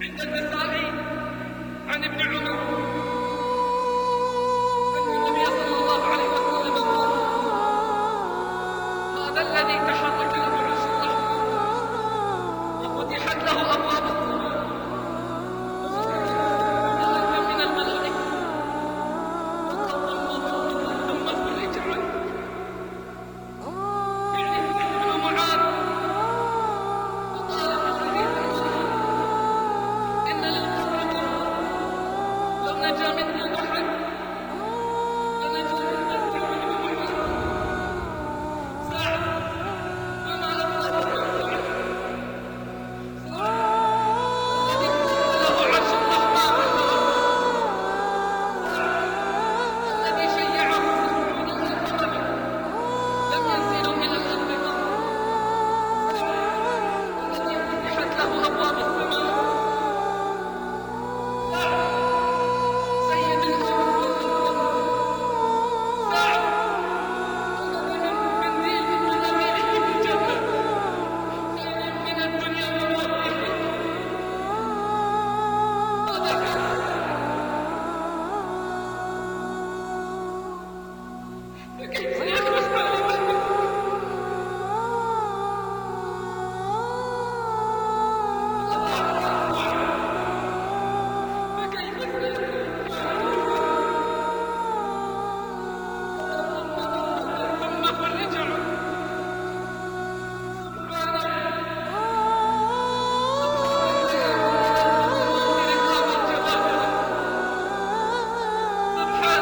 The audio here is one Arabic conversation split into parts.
عند النسائي عن ابن عمر.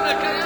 لك يا